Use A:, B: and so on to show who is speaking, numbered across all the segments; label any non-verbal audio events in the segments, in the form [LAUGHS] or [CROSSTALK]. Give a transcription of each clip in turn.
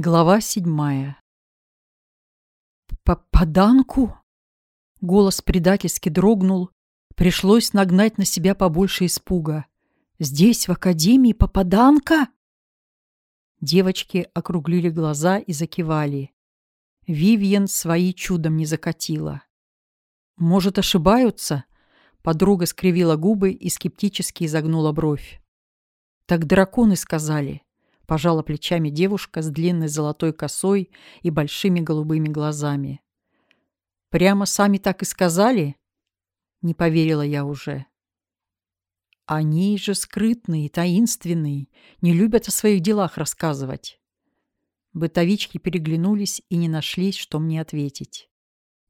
A: Глава седьмая. «Попаданку?» Голос предательски дрогнул. Пришлось нагнать на себя побольше испуга. «Здесь, в академии, попаданка?» Девочки округлили глаза и закивали. Вивьен свои чудом не закатила. «Может, ошибаются?» Подруга скривила губы и скептически изогнула бровь. «Так драконы сказали». Пожала плечами девушка с длинной золотой косой и большими голубыми глазами. «Прямо сами так и сказали?» Не поверила я уже. Они же скрытные, таинственные, не любят о своих делах рассказывать. Бытовички переглянулись и не нашлись, что мне ответить.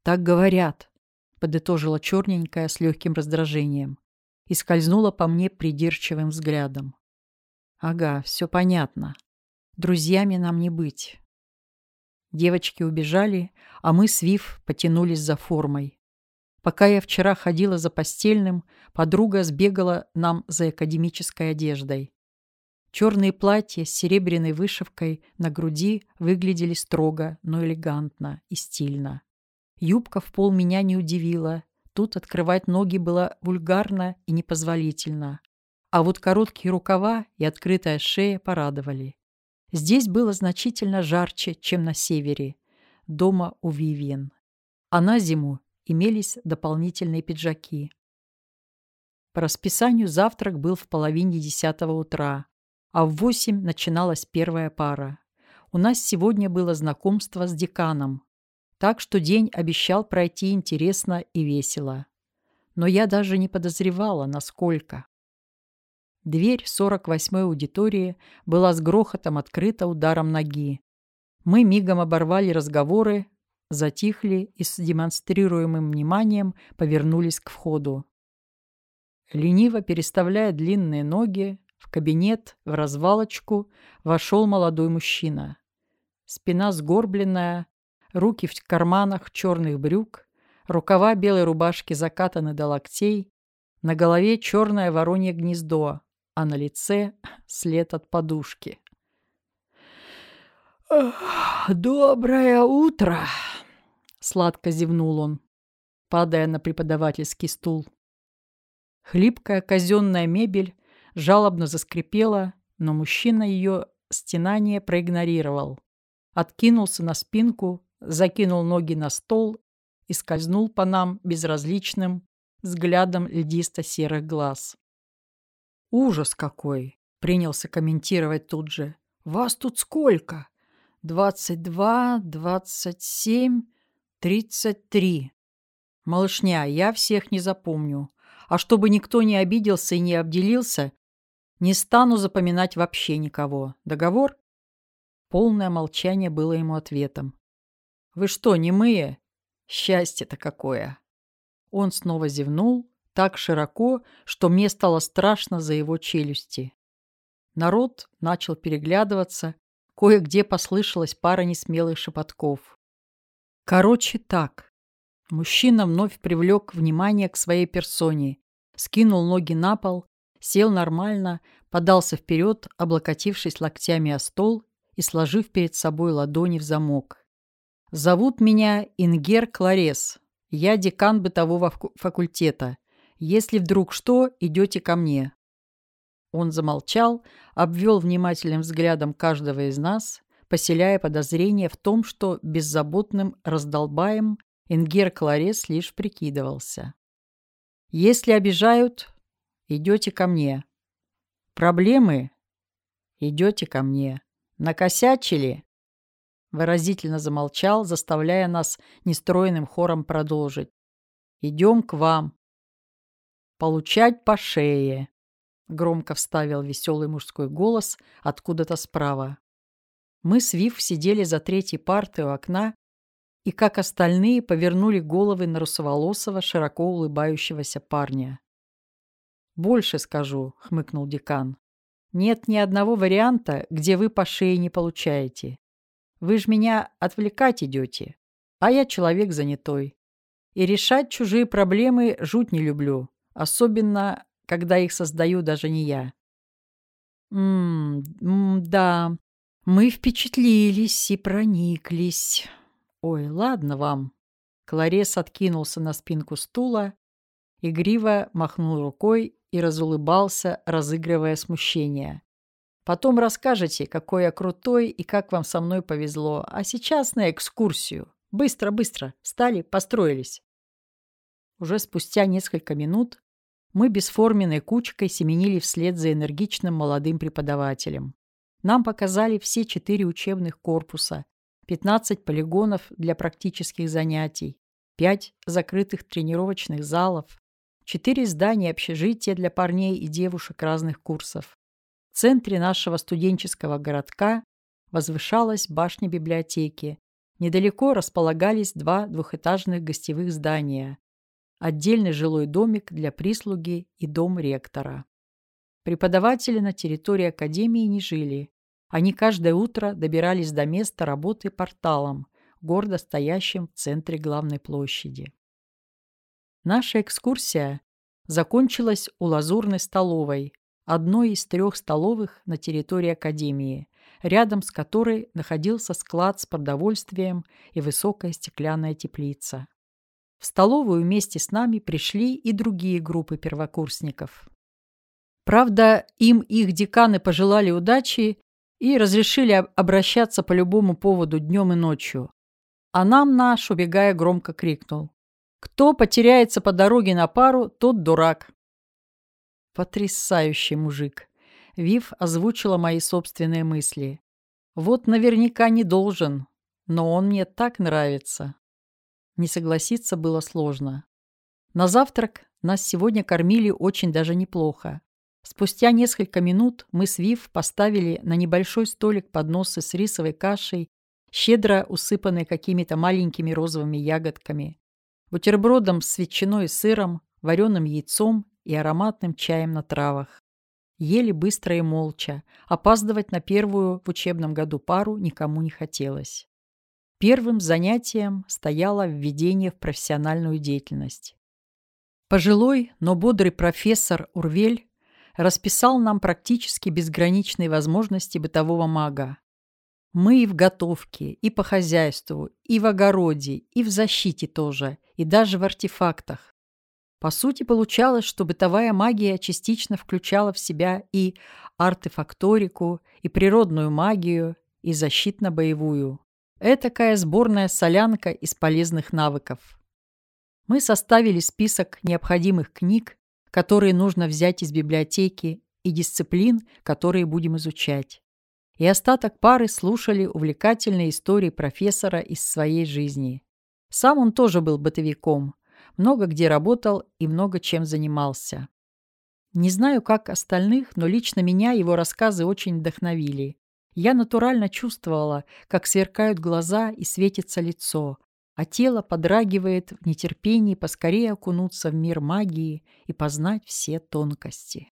A: «Так говорят», — подытожила черненькая с легким раздражением и скользнула по мне придирчивым взглядом. Ага, все понятно. Друзьями нам не быть. Девочки убежали, а мы с Вив потянулись за формой. Пока я вчера ходила за постельным, подруга сбегала нам за академической одеждой. Черные платья с серебряной вышивкой на груди выглядели строго, но элегантно и стильно. Юбка в пол меня не удивила. Тут открывать ноги было вульгарно и непозволительно. А вот короткие рукава и открытая шея порадовали. Здесь было значительно жарче, чем на севере, дома у Вивиен. А на зиму имелись дополнительные пиджаки. По расписанию завтрак был в половине десятого утра, а в восемь начиналась первая пара. У нас сегодня было знакомство с деканом, так что день обещал пройти интересно и весело. Но я даже не подозревала, насколько. Дверь 48-й аудитории была с грохотом открыта ударом ноги. Мы мигом оборвали разговоры, затихли и с демонстрируемым вниманием повернулись к входу. Лениво переставляя длинные ноги, в кабинет, в развалочку, вошел молодой мужчина. Спина сгорбленная, руки в карманах черных брюк, рукава белой рубашки закатаны до локтей, на голове черное воронье гнездо, а на лице [LAUGHS] след от подушки. «Доброе утро!» — сладко зевнул он, падая на преподавательский стул. Хлипкая казенная мебель жалобно заскрипела, но мужчина ее стенание проигнорировал. Откинулся на спинку, закинул ноги на стол и скользнул по нам безразличным взглядом льдисто-серых глаз. «Ужас какой!» — принялся комментировать тут же. «Вас тут сколько? Двадцать два, двадцать семь, тридцать три. Малышня, я всех не запомню. А чтобы никто не обиделся и не обделился, не стану запоминать вообще никого. Договор?» Полное молчание было ему ответом. «Вы что, немые? Счастье-то какое!» Он снова зевнул, так широко, что мне стало страшно за его челюсти. Народ начал переглядываться, кое-где послышалась пара несмелых шепотков. Короче, так. Мужчина вновь привлек внимание к своей персоне, скинул ноги на пол, сел нормально, подался вперед, облокотившись локтями о стол и сложив перед собой ладони в замок. «Зовут меня Ингер Кларес. Я декан бытового факультета. Если вдруг что, идете ко мне». Он замолчал, обвел внимательным взглядом каждого из нас, поселяя подозрение в том, что беззаботным раздолбаем Ингер Кларес лишь прикидывался. «Если обижают, идете ко мне. Проблемы? Идете ко мне. Накосячили?» Выразительно замолчал, заставляя нас нестроенным хором продолжить. «Идем к вам. «Получать по шее!» — громко вставил веселый мужской голос откуда-то справа. Мы с Вив сидели за третьей партой у окна и, как остальные, повернули головы на русоволосого, широко улыбающегося парня. «Больше скажу», — хмыкнул декан. «Нет ни одного варианта, где вы по шее не получаете. Вы ж меня отвлекать идете, а я человек занятой. И решать чужие проблемы жуть не люблю. Особенно, когда их создаю даже не я. «М-м, да», Мы впечатлились и прониклись. Ой, ладно вам. Кларес откинулся на спинку стула, игриво махнул рукой и разулыбался, разыгрывая смущение. Потом расскажете, какой я крутой и как вам со мной повезло. А сейчас на экскурсию. Быстро, быстро. Стали, построились. Уже спустя несколько минут мы бесформенной кучкой семенили вслед за энергичным молодым преподавателем. Нам показали все четыре учебных корпуса, 15 полигонов для практических занятий, 5 закрытых тренировочных залов, 4 здания общежития для парней и девушек разных курсов. В центре нашего студенческого городка возвышалась башня библиотеки. Недалеко располагались два двухэтажных гостевых здания, отдельный жилой домик для прислуги и дом ректора. Преподаватели на территории академии не жили. Они каждое утро добирались до места работы порталом, гордо стоящим в центре главной площади. Наша экскурсия закончилась у лазурной столовой, одной из трех столовых на территории академии, рядом с которой находился склад с продовольствием и высокая стеклянная теплица. В столовую вместе с нами пришли и другие группы первокурсников. Правда, им их деканы пожелали удачи и разрешили обращаться по любому поводу днем и ночью. А нам наш, убегая, громко крикнул. «Кто потеряется по дороге на пару, тот дурак». Потрясающий мужик. Вив озвучила мои собственные мысли. Вот наверняка не должен, но он мне так нравится. Не согласиться было сложно. На завтрак нас сегодня кормили очень даже неплохо. Спустя несколько минут мы с Вив поставили на небольшой столик подносы с рисовой кашей, щедро усыпанной какими-то маленькими розовыми ягодками, бутербродом с ветчиной и сыром, вареным яйцом и ароматным чаем на травах. Ели быстро и молча. Опаздывать на первую в учебном году пару никому не хотелось. Первым занятием стояло введение в профессиональную деятельность. Пожилой, но бодрый профессор Урвель расписал нам практически безграничные возможности бытового мага. Мы и в готовке, и по хозяйству, и в огороде, и в защите тоже, и даже в артефактах. По сути, получалось, что бытовая магия частично включала в себя и артефакторику, и природную магию, и защитно-боевую. Этакая сборная солянка из полезных навыков. Мы составили список необходимых книг которые нужно взять из библиотеки, и дисциплин, которые будем изучать. И остаток пары слушали увлекательные истории профессора из своей жизни. Сам он тоже был бытовиком, много где работал и много чем занимался. Не знаю, как остальных, но лично меня его рассказы очень вдохновили. Я натурально чувствовала, как сверкают глаза и светится лицо, а тело подрагивает в нетерпении поскорее окунуться в мир магии и познать все тонкости.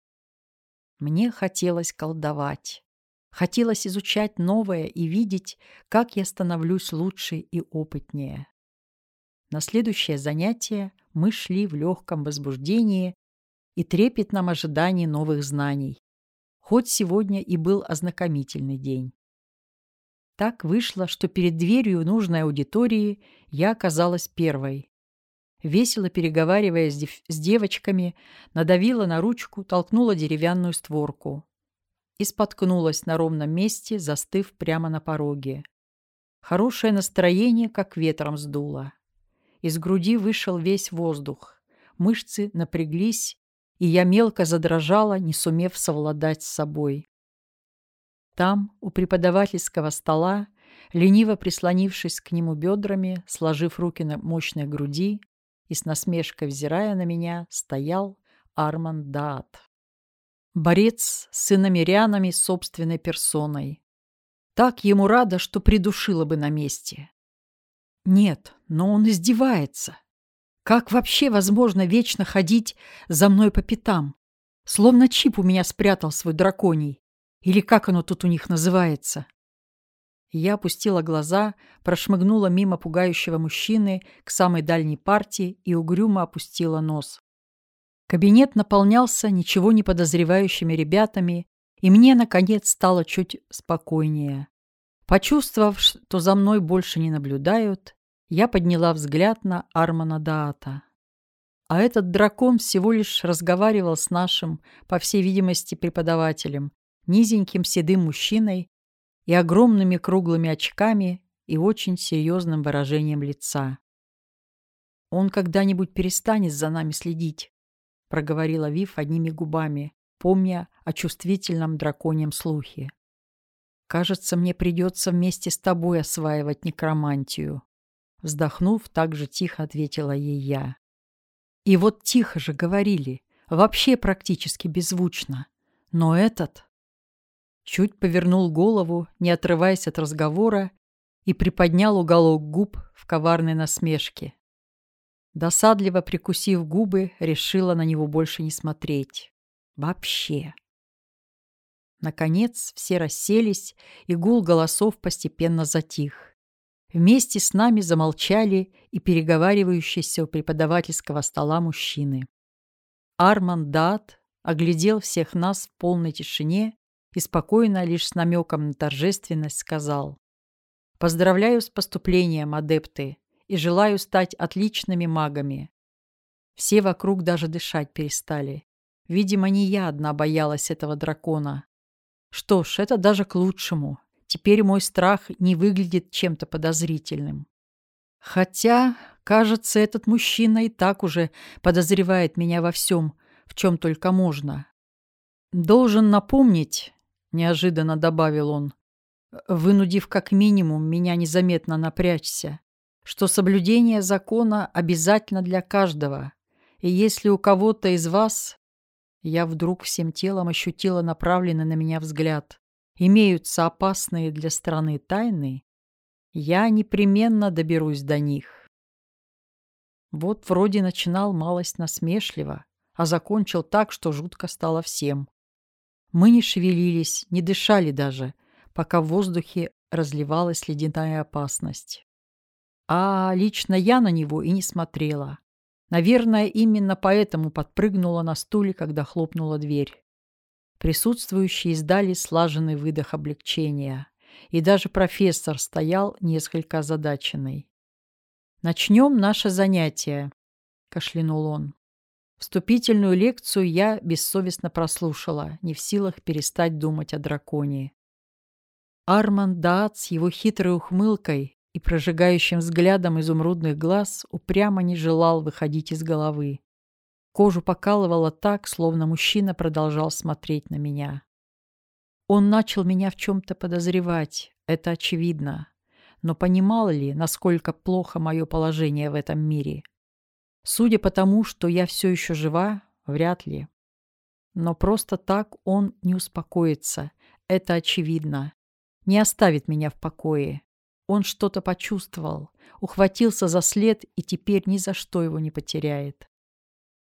A: Мне хотелось колдовать. Хотелось изучать новое и видеть, как я становлюсь лучше и опытнее. На следующее занятие мы шли в легком возбуждении и трепетном ожидании новых знаний. Хоть сегодня и был ознакомительный день. Так вышло, что перед дверью нужной аудитории я оказалась первой. Весело переговаривая с, дев с девочками, надавила на ручку, толкнула деревянную створку. И споткнулась на ровном месте, застыв прямо на пороге. Хорошее настроение как ветром сдуло. Из груди вышел весь воздух. Мышцы напряглись, и я мелко задрожала, не сумев совладать с собой. Там, у преподавательского стола, лениво прислонившись к нему бедрами, сложив руки на мощной груди и с насмешкой взирая на меня, стоял Арман Даат. Борец с иномерянами собственной персоной. Так ему рада, что придушила бы на месте. Нет, но он издевается. Как вообще возможно вечно ходить за мной по пятам? Словно чип у меня спрятал свой драконий. Или как оно тут у них называется? Я опустила глаза, прошмыгнула мимо пугающего мужчины к самой дальней партии и угрюмо опустила нос. Кабинет наполнялся ничего не подозревающими ребятами, и мне, наконец, стало чуть спокойнее. Почувствовав, что за мной больше не наблюдают, я подняла взгляд на Армана Даата. А этот дракон всего лишь разговаривал с нашим, по всей видимости, преподавателем, низеньким седым мужчиной и огромными круглыми очками и очень серьезным выражением лица. «Он когда-нибудь перестанет за нами следить», — проговорила Вив одними губами, помня о чувствительном драконьем слухе. «Кажется, мне придется вместе с тобой осваивать некромантию», — вздохнув, так же тихо ответила ей я. И вот тихо же говорили, вообще практически беззвучно. Но этот чуть повернул голову, не отрываясь от разговора, и приподнял уголок губ в коварной насмешке. Досадливо прикусив губы, решила на него больше не смотреть. Вообще. Наконец все расселись, и гул голосов постепенно затих. Вместе с нами замолчали и переговаривающиеся у преподавательского стола мужчины. Арман Дат оглядел всех нас в полной тишине и спокойно, лишь с намеком на торжественность, сказал «Поздравляю с поступлением, адепты, и желаю стать отличными магами». Все вокруг даже дышать перестали. Видимо, не я одна боялась этого дракона. Что ж, это даже к лучшему. Теперь мой страх не выглядит чем-то подозрительным. Хотя, кажется, этот мужчина и так уже подозревает меня во всем, в чем только можно. Должен напомнить, — неожиданно добавил он, вынудив как минимум меня незаметно напрячься, что соблюдение закона обязательно для каждого, и если у кого-то из вас... Я вдруг всем телом ощутила направленный на меня взгляд. Имеются опасные для страны тайны, я непременно доберусь до них. Вот вроде начинал малость насмешливо, а закончил так, что жутко стало всем. Мы не шевелились, не дышали даже, пока в воздухе разливалась ледяная опасность. А лично я на него и не смотрела. Наверное, именно поэтому подпрыгнула на стуле, когда хлопнула дверь. Присутствующие издали слаженный выдох облегчения, и даже профессор стоял несколько озадаченный. «Начнем наше занятие», — кашлянул он. Вступительную лекцию я бессовестно прослушала, не в силах перестать думать о драконе. Арман Даат с его хитрой ухмылкой и прожигающим взглядом изумрудных глаз упрямо не желал выходить из головы. Кожу покалывало так, словно мужчина продолжал смотреть на меня. Он начал меня в чем-то подозревать, это очевидно. Но понимал ли, насколько плохо мое положение в этом мире? Судя по тому, что я все еще жива, вряд ли. Но просто так он не успокоится, это очевидно. Не оставит меня в покое. Он что-то почувствовал, ухватился за след и теперь ни за что его не потеряет.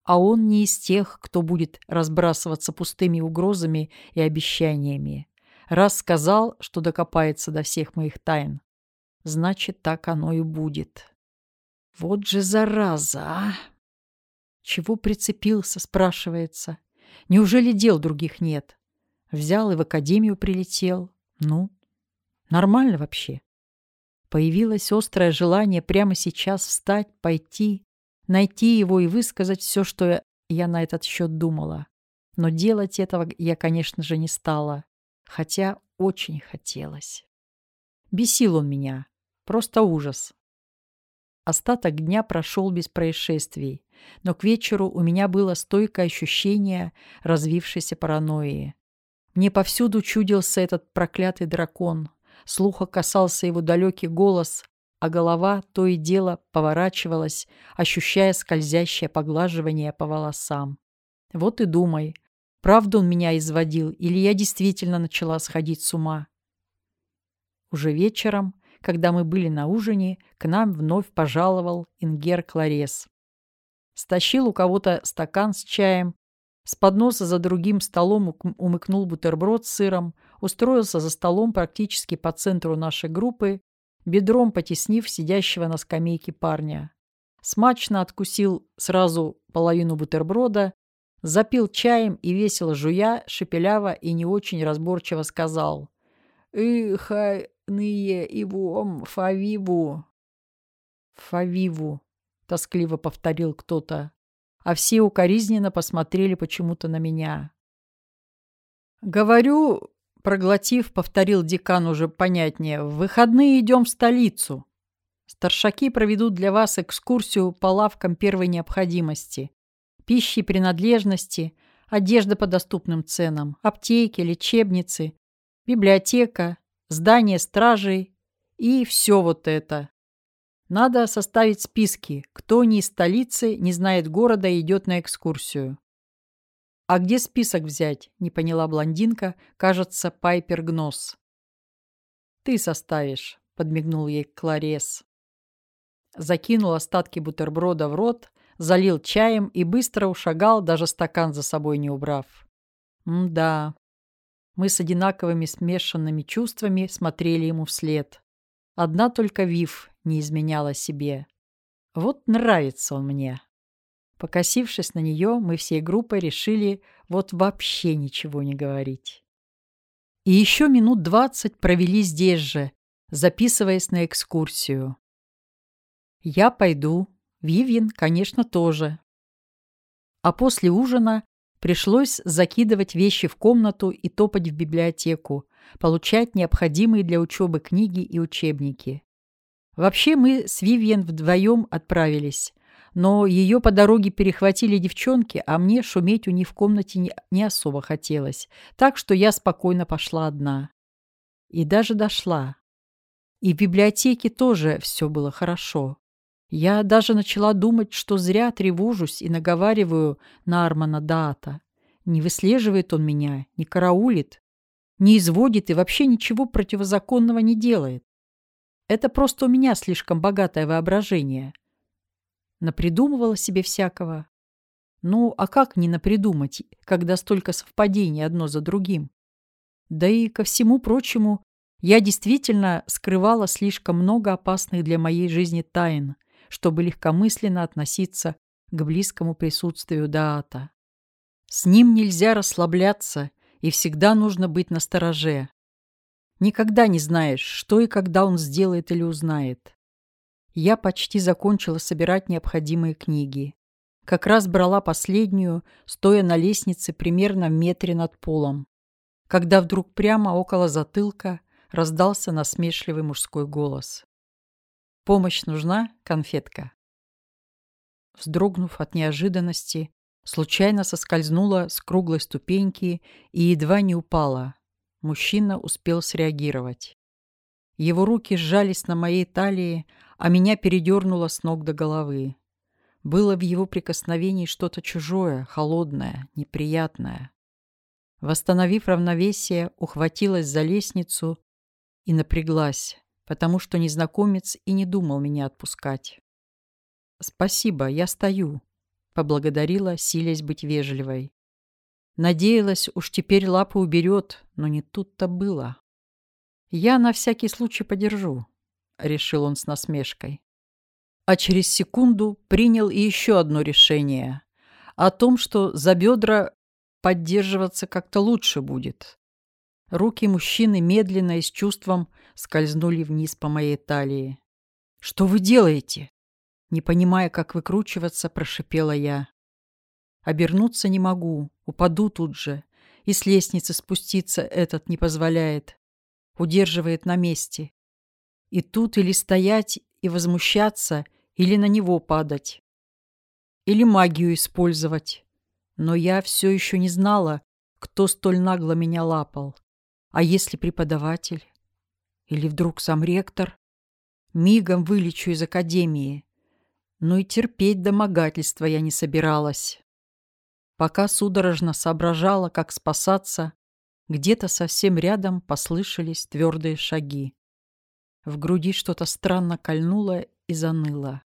A: А он не из тех, кто будет разбрасываться пустыми угрозами и обещаниями. Раз сказал, что докопается до всех моих тайн, значит, так оно и будет. Вот же зараза, а! Чего прицепился, спрашивается. Неужели дел других нет? Взял и в академию прилетел. Ну, нормально вообще. Появилось острое желание прямо сейчас встать, пойти, найти его и высказать все, что я на этот счет думала. Но делать этого я, конечно же, не стала, хотя очень хотелось. Бесил он меня. Просто ужас. Остаток дня прошел без происшествий, но к вечеру у меня было стойкое ощущение развившейся паранойи. Мне повсюду чудился этот проклятый дракон, слуха касался его далекий голос, а голова то и дело поворачивалась, ощущая скользящее поглаживание по волосам. Вот и думай, правда он меня изводил или я действительно начала сходить с ума. Уже вечером когда мы были на ужине, к нам вновь пожаловал Ингер Кларес. Стащил у кого-то стакан с чаем, с подноса за другим столом умыкнул бутерброд с сыром, устроился за столом практически по центру нашей группы, бедром потеснив сидящего на скамейке парня. Смачно откусил сразу половину бутерброда, запил чаем и весело жуя, шепеляво и не очень разборчиво сказал. «Эх, ные ивом фавиву». «Фавиву», — тоскливо повторил кто-то, а все укоризненно посмотрели почему-то на меня. «Говорю, проглотив, повторил декан уже понятнее, в выходные идем в столицу. Старшаки проведут для вас экскурсию по лавкам первой необходимости. Пищи, принадлежности, одежда по доступным ценам, аптеки, лечебницы, библиотека, здание стражей и все вот это. Надо составить списки, кто не из столицы, не знает города и идет на экскурсию. «А где список взять?» – не поняла блондинка, кажется, Пайпер Гнос. «Ты составишь», – подмигнул ей Кларес. Закинул остатки бутерброда в рот, залил чаем и быстро ушагал, даже стакан за собой не убрав. М-да. Мы с одинаковыми смешанными чувствами смотрели ему вслед. Одна только Вив не изменяла себе. Вот нравится он мне. Покосившись на нее, мы всей группой решили вот вообще ничего не говорить. И еще минут двадцать провели здесь же, записываясь на экскурсию. Я пойду, Вивьен, конечно, тоже. А после ужина пришлось закидывать вещи в комнату и топать в библиотеку, получать необходимые для учебы книги и учебники. Вообще мы с Вивьен вдвоем отправились, но ее по дороге перехватили девчонки, а мне шуметь у них в комнате не, не особо хотелось, так что я спокойно пошла одна. И даже дошла. И в библиотеке тоже все было хорошо. Я даже начала думать, что зря тревожусь и наговариваю на Армана Даата. Не выслеживает он меня, не караулит, не изводит и вообще ничего противозаконного не делает. Это просто у меня слишком богатое воображение — Напридумывала себе всякого. Ну, а как не напридумать, когда столько совпадений одно за другим? Да и ко всему прочему, я действительно скрывала слишком много опасных для моей жизни тайн, чтобы легкомысленно относиться к близкому присутствию Даата. С ним нельзя расслабляться, и всегда нужно быть настороже. Никогда не знаешь, что и когда он сделает или узнает. Я почти закончила собирать необходимые книги. Как раз брала последнюю, стоя на лестнице примерно в метре над полом. Когда вдруг прямо около затылка раздался насмешливый мужской голос. «Помощь нужна, конфетка?» Вздрогнув от неожиданности, случайно соскользнула с круглой ступеньки и едва не упала. Мужчина успел среагировать. Его руки сжались на моей талии, а меня передернуло с ног до головы. Было в его прикосновении что-то чужое, холодное, неприятное. Восстановив равновесие, ухватилась за лестницу и напряглась, потому что незнакомец и не думал меня отпускать. «Спасибо, я стою», — поблагодарила, силясь быть вежливой. Надеялась, уж теперь лапы уберет, но не тут-то было. «Я на всякий случай подержу», — решил он с насмешкой. А через секунду принял и еще одно решение о том, что за бедра поддерживаться как-то лучше будет. Руки мужчины медленно и с чувством скользнули вниз по моей талии. «Что вы делаете?» Не понимая, как выкручиваться, прошипела я. Обернуться не могу, упаду тут же. И с лестницы спуститься этот не позволяет. Удерживает на месте. И тут или стоять и возмущаться, или на него падать. Или магию использовать. Но я все еще не знала, кто столь нагло меня лапал. А если преподаватель? Или вдруг сам ректор? Мигом вылечу из академии. Но и терпеть домогательства я не собиралась. Пока судорожно соображала, как спасаться, где-то совсем рядом послышались твердые шаги. В груди что-то странно кольнуло и заныло.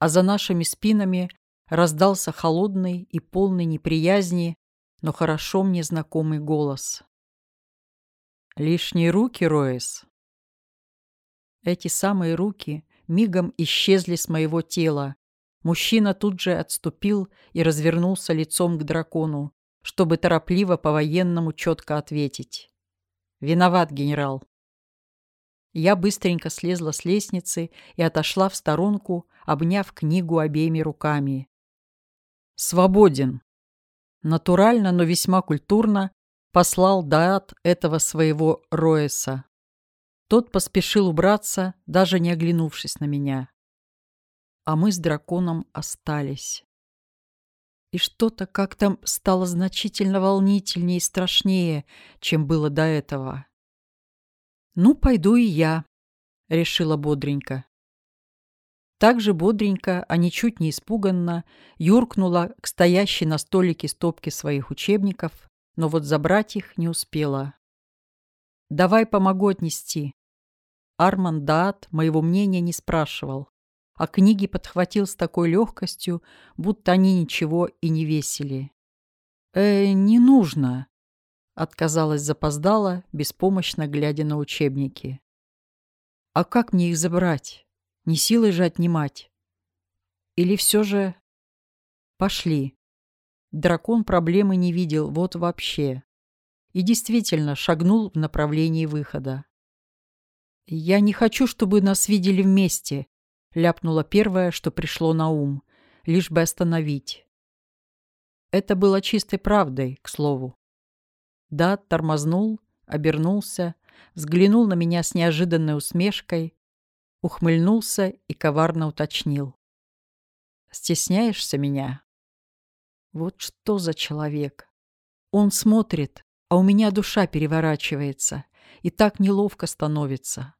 A: А за нашими спинами раздался холодный и полный неприязни, но хорошо мне знакомый голос. «Лишние руки, Роэс?» Эти самые руки мигом исчезли с моего тела. Мужчина тут же отступил и развернулся лицом к дракону, чтобы торопливо по-военному четко ответить. «Виноват, генерал». Я быстренько слезла с лестницы и отошла в сторонку, обняв книгу обеими руками. «Свободен!» Натурально, но весьма культурно послал Даат этого своего Роэса. Тот поспешил убраться, даже не оглянувшись на меня. А мы с драконом остались. И что-то как-то стало значительно волнительнее и страшнее, чем было до этого. «Ну, пойду и я», — решила бодренько. Так же бодренько, а ничуть не испуганно, юркнула к стоящей на столике стопке своих учебников, но вот забрать их не успела. «Давай помогу отнести». Арман Даат моего мнения не спрашивал, а книги подхватил с такой легкостью, будто они ничего и не весили. «Э, не нужно», Отказалась запоздала, беспомощно глядя на учебники. А как мне их забрать? Не силой же отнимать. Или все же... Пошли. Дракон проблемы не видел, вот вообще. И действительно шагнул в направлении выхода. «Я не хочу, чтобы нас видели вместе», — ляпнула первое, что пришло на ум, лишь бы остановить. Это было чистой правдой, к слову. Да, тормознул, обернулся, взглянул на меня с неожиданной усмешкой, ухмыльнулся и коварно уточнил. «Стесняешься меня?» Вот что за человек. Он смотрит, а у меня душа переворачивается, и так неловко становится.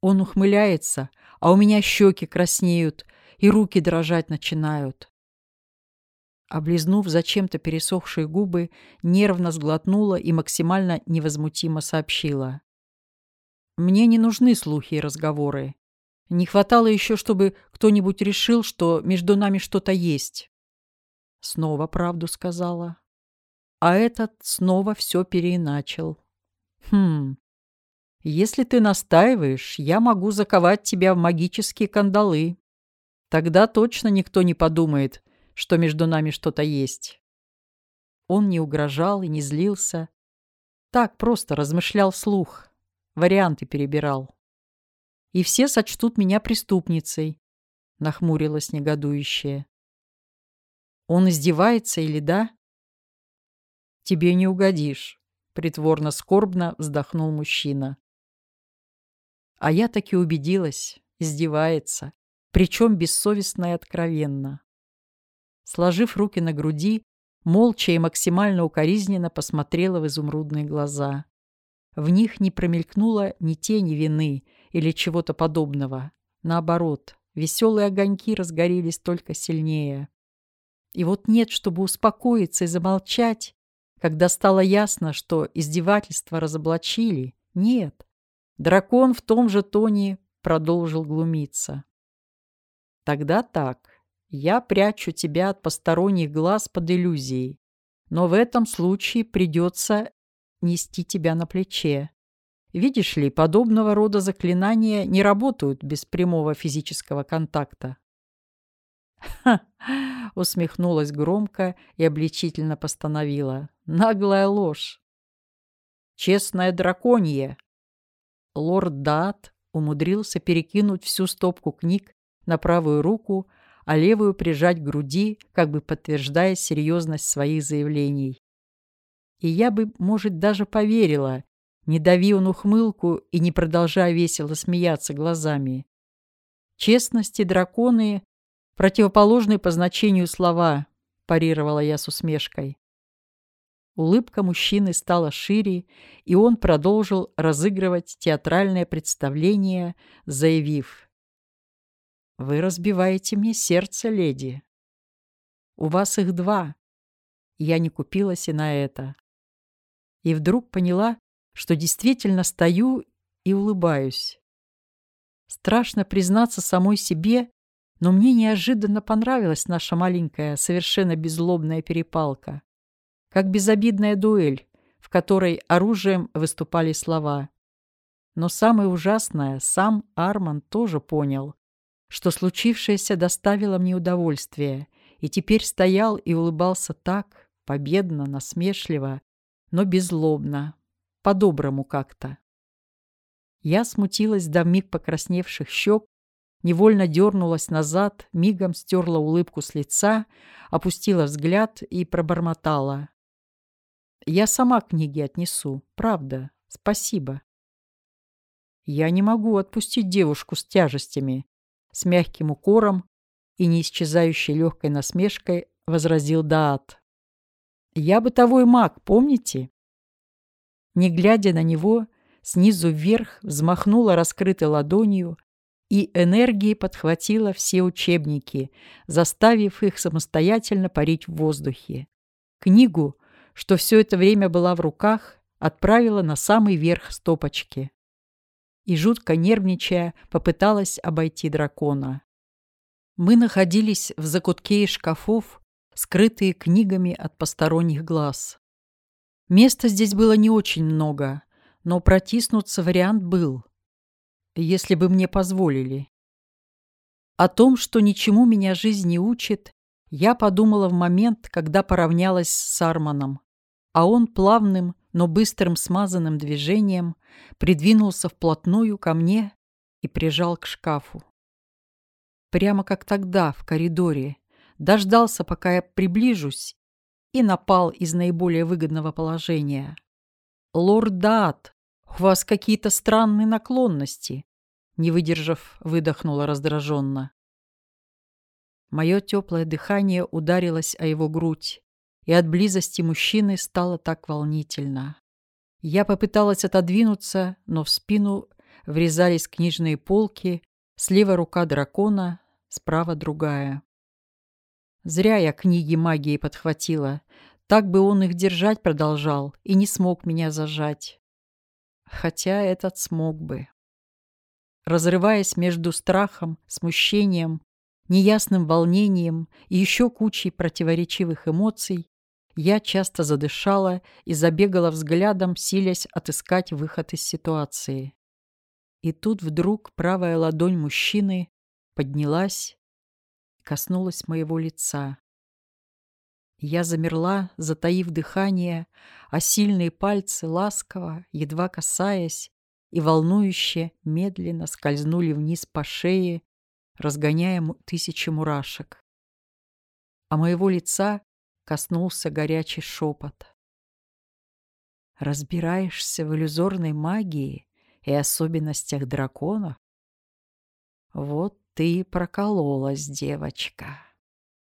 A: Он ухмыляется, а у меня щеки краснеют, и руки дрожать начинают. Облизнув зачем-то пересохшие губы, нервно сглотнула и максимально невозмутимо сообщила. «Мне не нужны слухи и разговоры. Не хватало еще, чтобы кто-нибудь решил, что между нами что-то есть». Снова правду сказала. А этот снова все переиначил. «Хм, если ты настаиваешь, я могу заковать тебя в магические кандалы. Тогда точно никто не подумает, что между нами что-то есть. Он не угрожал и не злился. Так просто размышлял вслух, варианты перебирал. И все сочтут меня преступницей, нахмурилась негодующая. Он издевается или да? Тебе не угодишь, притворно скорбно вздохнул мужчина. А я таки убедилась, издевается, причем бессовестно и откровенно. Сложив руки на груди, молча и максимально укоризненно посмотрела в изумрудные глаза. В них не промелькнуло ни тени вины или чего-то подобного. Наоборот, веселые огоньки разгорелись только сильнее. И вот нет, чтобы успокоиться и замолчать, когда стало ясно, что издевательства разоблачили. Нет. Дракон в том же тоне продолжил глумиться. Тогда так. Я прячу тебя от посторонних глаз под иллюзией, но в этом случае придется нести тебя на плече. Видишь ли, подобного рода заклинания не работают без прямого физического контакта. «Ха!» — усмехнулась громко и обличительно постановила. «Наглая ложь!» «Честное драконье!» Лорд Дат умудрился перекинуть всю стопку книг на правую руку, а левую прижать к груди, как бы подтверждая серьезность своих заявлений. И я бы, может, даже поверила, не дави он ухмылку и не продолжая весело смеяться глазами. Честности драконы — противоположные по значению слова, парировала я с усмешкой. Улыбка мужчины стала шире, и он продолжил разыгрывать театральное представление, заявив — вы разбиваете мне сердце, леди. У вас их два. Я не купилась и на это. И вдруг поняла, что действительно стою и улыбаюсь. Страшно признаться самой себе, но мне неожиданно понравилась наша маленькая, совершенно беззлобная перепалка. Как безобидная дуэль, в которой оружием выступали слова. Но самое ужасное, сам Арман тоже понял, что случившееся доставило мне удовольствие, и теперь стоял и улыбался так, победно, насмешливо, но беззлобно, по-доброму как-то. Я смутилась до миг покрасневших щек, невольно дернулась назад, мигом стерла улыбку с лица, опустила взгляд и пробормотала. «Я сама книги отнесу, правда, спасибо». «Я не могу отпустить девушку с тяжестями», с мягким укором и неисчезающей легкой насмешкой возразил Даат. «Я бытовой маг, помните?» Не глядя на него, снизу вверх взмахнула раскрытой ладонью и энергией подхватила все учебники, заставив их самостоятельно парить в воздухе. Книгу, что все это время была в руках, отправила на самый верх стопочки. И, жутко нервничая, попыталась обойти дракона. Мы находились в закутке шкафов, скрытые книгами от посторонних глаз. Места здесь было не очень много, но протиснуться вариант был, если бы мне позволили. О том, что ничему меня жизнь не учит, я подумала в момент, когда поравнялась с Сарманом, а он плавным, но быстрым смазанным движением придвинулся вплотную ко мне и прижал к шкафу прямо как тогда, в коридоре, дождался, пока я приближусь, и напал из наиболее выгодного положения. «Лорд Дат, у вас какие-то странные наклонности», не выдержав, выдохнула раздраженно. Мое теплое дыхание ударилось о его грудь, и от близости мужчины стало так волнительно. Я попыталась отодвинуться, но в спину врезались книжные полки, Слева рука дракона, справа другая. Зря я книги магии подхватила. Так бы он их держать продолжал и не смог меня зажать. Хотя этот смог бы. Разрываясь между страхом, смущением, неясным волнением и еще кучей противоречивых эмоций, я часто задышала и забегала взглядом, силясь отыскать выход из ситуации. И тут вдруг правая ладонь мужчины поднялась и коснулась моего лица. Я замерла, затаив дыхание, а сильные пальцы ласково, едва касаясь, и волнующе медленно скользнули вниз по шее, разгоняя тысячи мурашек. А моего лица коснулся горячий шепот. «Разбираешься в иллюзорной магии?» и особенностях драконов? Вот ты прокололась, девочка.